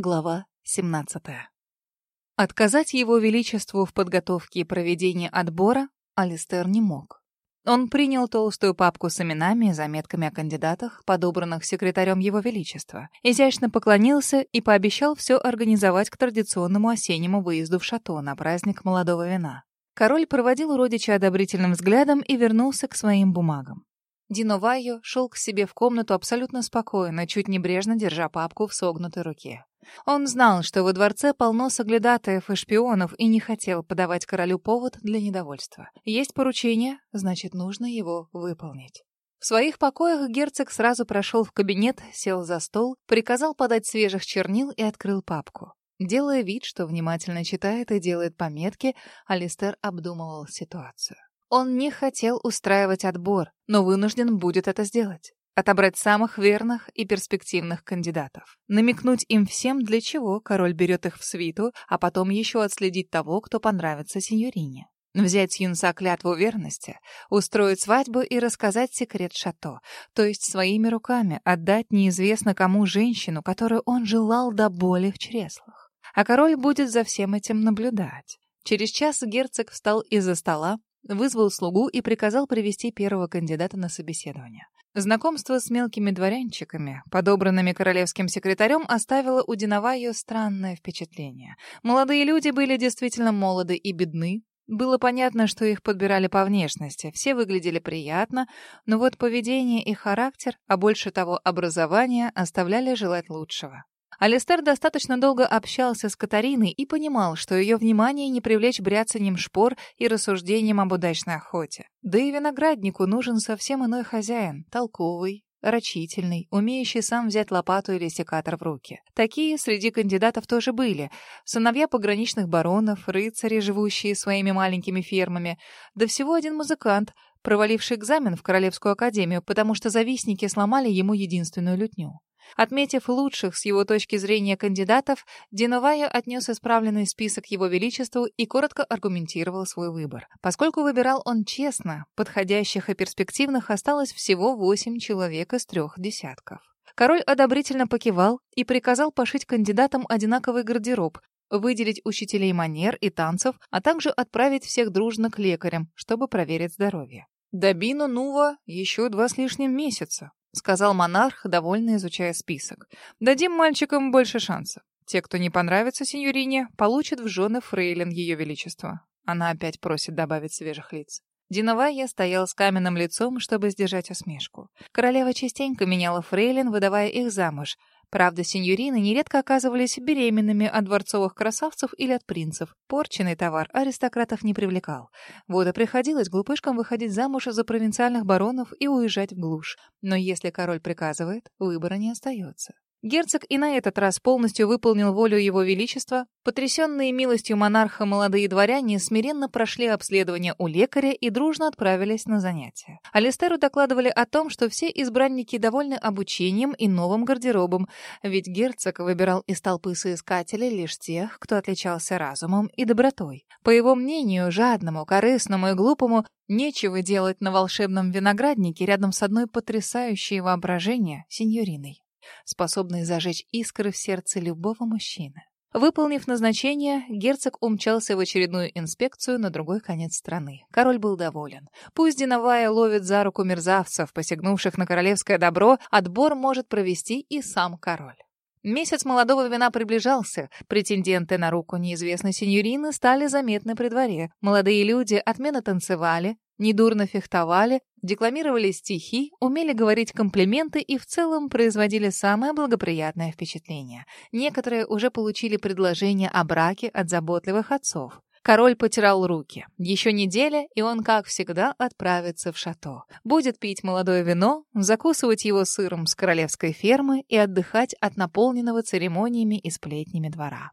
Глава 17. Отказать его величеству в подготовке и проведении отбора Алистер не мог. Он принял толстую папку с именами и заметками о кандидатах, подобранных секретарем его величества, изящно поклонился и пообещал все организовать к традиционному осеннему выезду в шато на праздник молодого вина. Король проводил родича одобрительным взглядом и вернулся к своим бумагам. Дино Вайо шел к себе в комнату абсолютно спокойно, чуть небрежно держа папку в согнутой руке. Он знал, что во дворце полно соглядатаев и шпионов и не хотел подавать королю повод для недовольства. Есть поручение, значит, нужно его выполнить. В своих покоях герцог сразу прошел в кабинет, сел за стол, приказал подать свежих чернил и открыл папку. Делая вид, что внимательно читает и делает пометки, Алистер обдумывал ситуацию. Он не хотел устраивать отбор, но вынужден будет это сделать отобрать самых верных и перспективных кандидатов. Намекнуть им всем, для чего король берет их в свиту, а потом еще отследить того, кто понравится сеньорине. Взять юнца клятву верности, устроить свадьбу и рассказать секрет шато, то есть своими руками отдать неизвестно кому женщину, которую он желал до боли в чреслах. А король будет за всем этим наблюдать. Через час герцог встал из-за стола, вызвал слугу и приказал привести первого кандидата на собеседование. Знакомство с мелкими дворянчиками, подобранными королевским секретарем, оставило у Диноваю странное впечатление. Молодые люди были действительно молоды и бедны. Было понятно, что их подбирали по внешности, все выглядели приятно, но вот поведение и характер, а больше того образование, оставляли желать лучшего. Алистер достаточно долго общался с Катариной и понимал, что ее внимание не привлечь бряцанием шпор и рассуждением об удачной охоте. Да и винограднику нужен совсем иной хозяин, толковый, рачительный, умеющий сам взять лопату или секатор в руки. Такие среди кандидатов тоже были. Сыновья пограничных баронов, рыцари, живущие своими маленькими фермами, да всего один музыкант, проваливший экзамен в Королевскую академию, потому что завистники сломали ему единственную лютню. Отметив лучших с его точки зрения кандидатов, Диновая отнес исправленный список его величеству и коротко аргументировал свой выбор. Поскольку выбирал он честно, подходящих и перспективных осталось всего восемь человек из трех десятков. Король одобрительно покивал и приказал пошить кандидатам одинаковый гардероб, выделить учителей манер и танцев, а также отправить всех дружно к лекарям, чтобы проверить здоровье. До Нува еще два с лишним месяца. — сказал монарх, довольно изучая список. «Дадим мальчикам больше шансов. Те, кто не понравится сеньорине, получат в жены фрейлин ее величества». Она опять просит добавить свежих лиц. Диновая стоял с каменным лицом, чтобы сдержать усмешку. Королева частенько меняла фрейлин, выдавая их замуж — Правда, сеньорины нередко оказывались беременными от дворцовых красавцев или от принцев. Порченный товар аристократов не привлекал. Вот и приходилось глупышкам выходить замуж за провинциальных баронов и уезжать в глушь. Но если король приказывает, выбора не остается. Герцог и на этот раз полностью выполнил волю его величества. Потрясенные милостью монарха молодые дворяне смиренно прошли обследование у лекаря и дружно отправились на занятия. Алистеру докладывали о том, что все избранники довольны обучением и новым гардеробом, ведь герцог выбирал из толпы соискателей лишь тех, кто отличался разумом и добротой. По его мнению, жадному, корыстному и глупому нечего делать на волшебном винограднике рядом с одной потрясающей воображения сеньориной способный зажечь искры в сердце любого мужчины. Выполнив назначение, герцог умчался в очередную инспекцию на другой конец страны. Король был доволен. Пусть Диновая ловит за руку мерзавцев, посягнувших на королевское добро, отбор может провести и сам король. Месяц молодого вина приближался. Претенденты на руку неизвестной сеньорины стали заметны при дворе. Молодые люди отменно танцевали, недурно фехтовали, декламировали стихи, умели говорить комплименты и в целом производили самое благоприятное впечатление. Некоторые уже получили предложение о браке от заботливых отцов. Король потирал руки. Еще неделя, и он, как всегда, отправится в шато. Будет пить молодое вино, закусывать его сыром с королевской фермы и отдыхать от наполненного церемониями и сплетнями двора.